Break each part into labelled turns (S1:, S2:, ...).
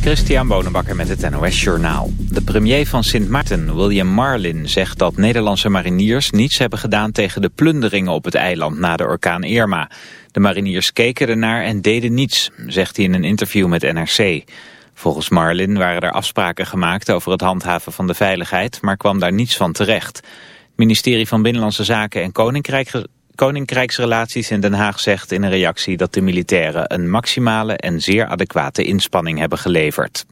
S1: Christian Bonenbakker met het NOS Journaal. De premier van Sint Maarten, William Marlin, zegt dat Nederlandse mariniers niets hebben gedaan tegen de plunderingen op het eiland na de orkaan Irma. De mariniers keken ernaar en deden niets, zegt hij in een interview met NRC. Volgens Marlin waren er afspraken gemaakt over het handhaven van de veiligheid, maar kwam daar niets van terecht. Het ministerie van Binnenlandse Zaken en Koninkrijk Koninkrijksrelaties in Den Haag zegt in een reactie dat de militairen een maximale en zeer adequate inspanning hebben geleverd.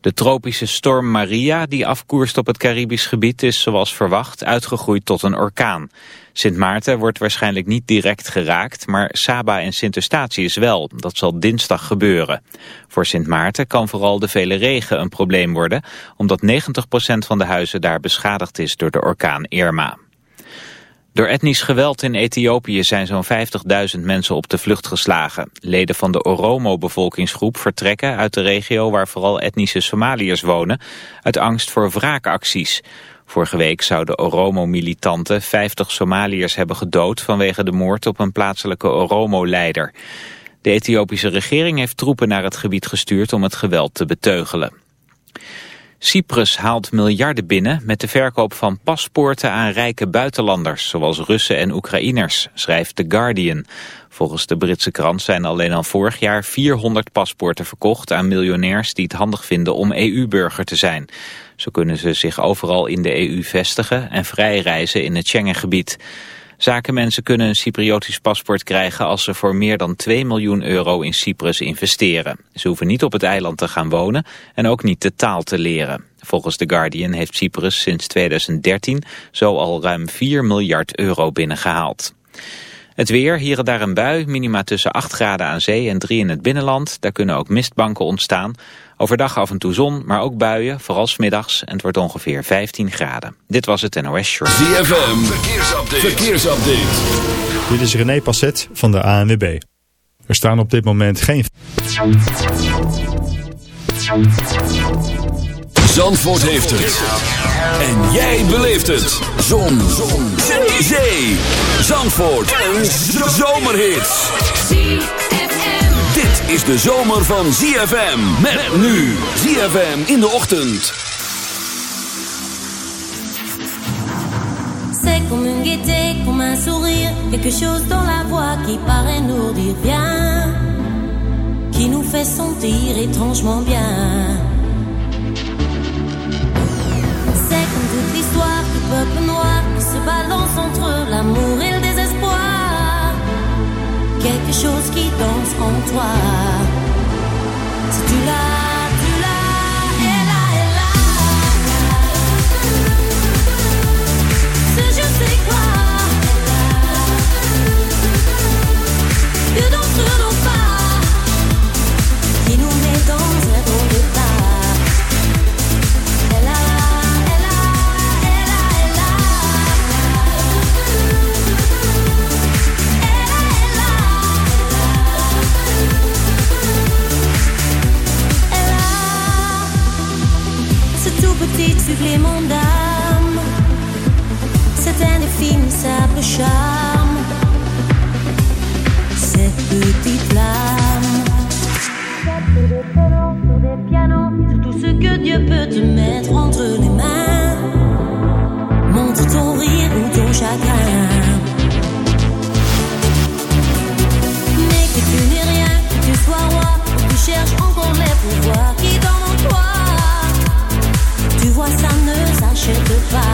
S1: De tropische storm Maria, die afkoerst op het Caribisch gebied, is zoals verwacht uitgegroeid tot een orkaan. Sint Maarten wordt waarschijnlijk niet direct geraakt, maar Saba en Sint Eustatius wel. Dat zal dinsdag gebeuren. Voor Sint Maarten kan vooral de vele regen een probleem worden, omdat 90% van de huizen daar beschadigd is door de orkaan Irma. Door etnisch geweld in Ethiopië zijn zo'n 50.000 mensen op de vlucht geslagen. Leden van de Oromo-bevolkingsgroep vertrekken uit de regio waar vooral etnische Somaliërs wonen, uit angst voor wraakacties. Vorige week zouden Oromo-militanten 50 Somaliërs hebben gedood vanwege de moord op een plaatselijke Oromo-leider. De Ethiopische regering heeft troepen naar het gebied gestuurd om het geweld te beteugelen. Cyprus haalt miljarden binnen met de verkoop van paspoorten aan rijke buitenlanders, zoals Russen en Oekraïners, schrijft The Guardian. Volgens de Britse krant zijn alleen al vorig jaar 400 paspoorten verkocht aan miljonairs die het handig vinden om EU-burger te zijn. Zo kunnen ze zich overal in de EU vestigen en vrij reizen in het Schengengebied. Zakenmensen kunnen een Cypriotisch paspoort krijgen als ze voor meer dan 2 miljoen euro in Cyprus investeren. Ze hoeven niet op het eiland te gaan wonen en ook niet de taal te leren. Volgens The Guardian heeft Cyprus sinds 2013 zo al ruim 4 miljard euro binnengehaald. Het weer, hier en daar een bui, minima tussen 8 graden aan zee en 3 in het binnenland. Daar kunnen ook mistbanken ontstaan. Overdag af en toe zon, maar ook buien, vooral smiddags. En het wordt ongeveer 15 graden. Dit was het NOS Short.
S2: ZFM, verkeersupdate. verkeersupdate.
S3: Dit is René Passet van de ANWB. Er staan op dit moment geen...
S2: Zandvoort heeft het. En jij beleeft het. Zon. Zon. Zee. Zandvoort. Een zomerhit. Dit is de zomer van ZFM. Met nu. ZFM in de ochtend.
S4: C'est comme une gaieté, comme un sourire. Quelque chose dans la voix qui paraît nous dire bien. Qui nous fait sentir étrangement bien. Peuple noir se balance entre l'amour et le désespoir. Quelque chose qui danse en toi. Si tu l'as. Que d'entre nos pas qui nous met dans un petit supplément d'âme, cet indéfinissable charme, cette petite flamme. Sur des pianos, sur tout ce que Dieu peut te mettre entre les mains. Ne s'achète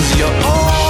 S5: Cause you're all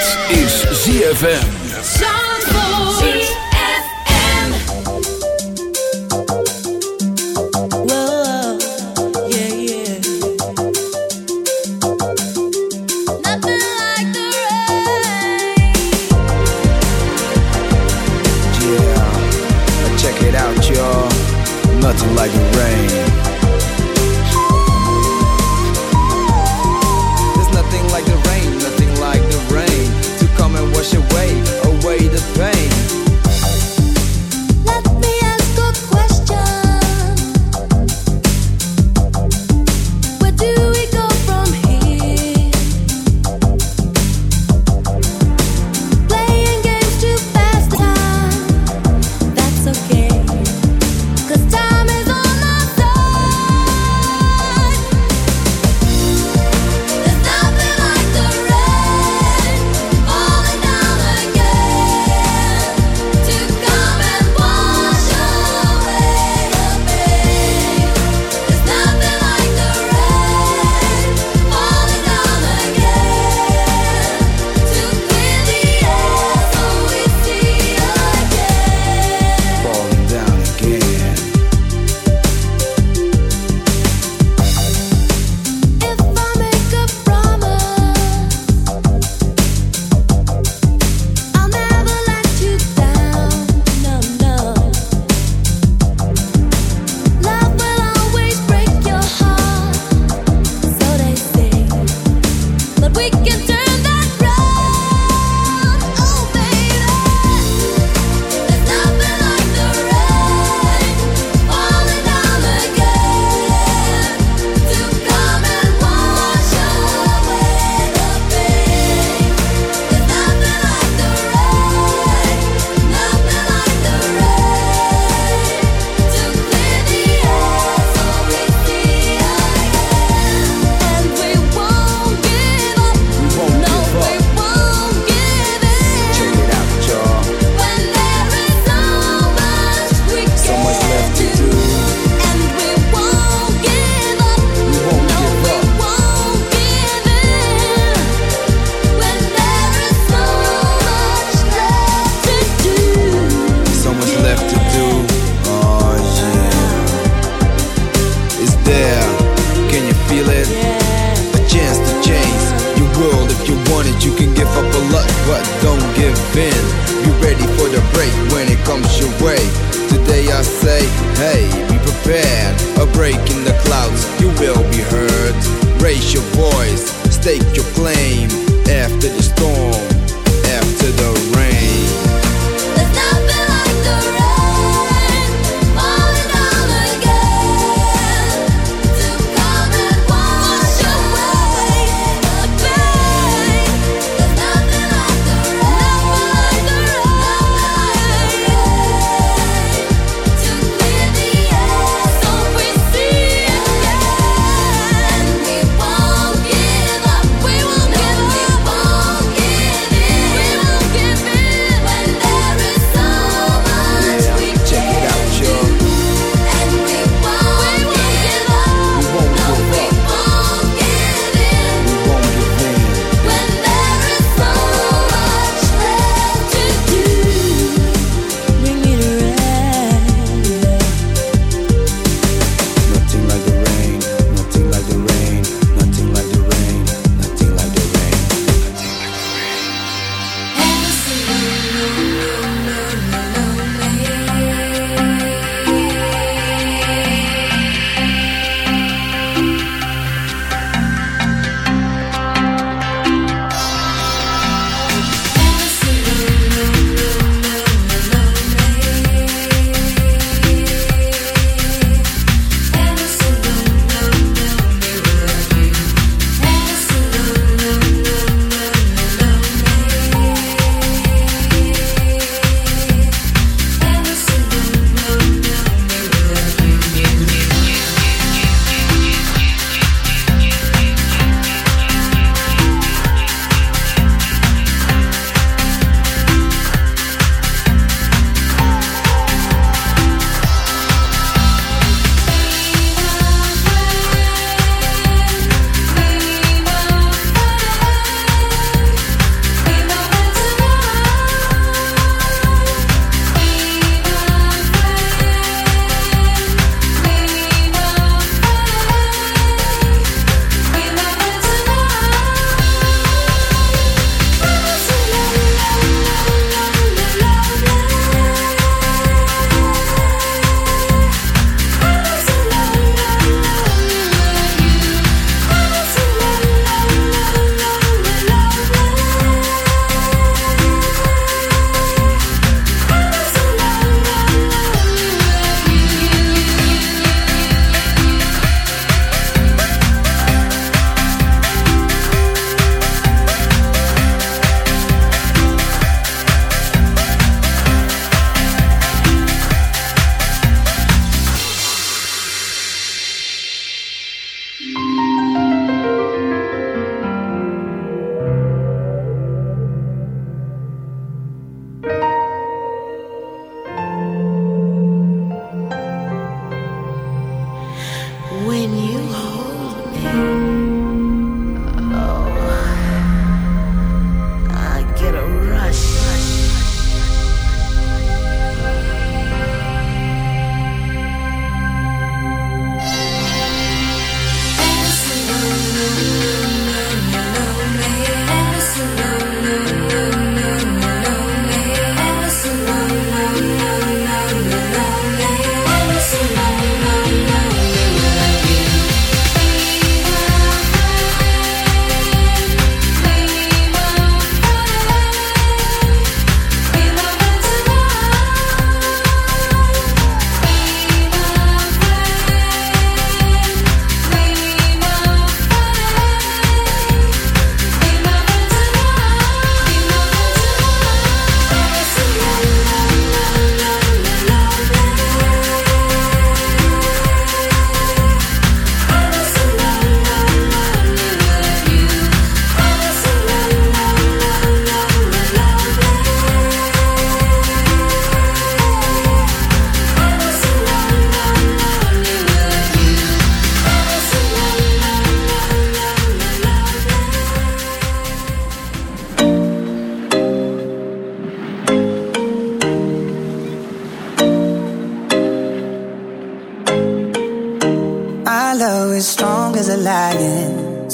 S6: Dit is ZFM.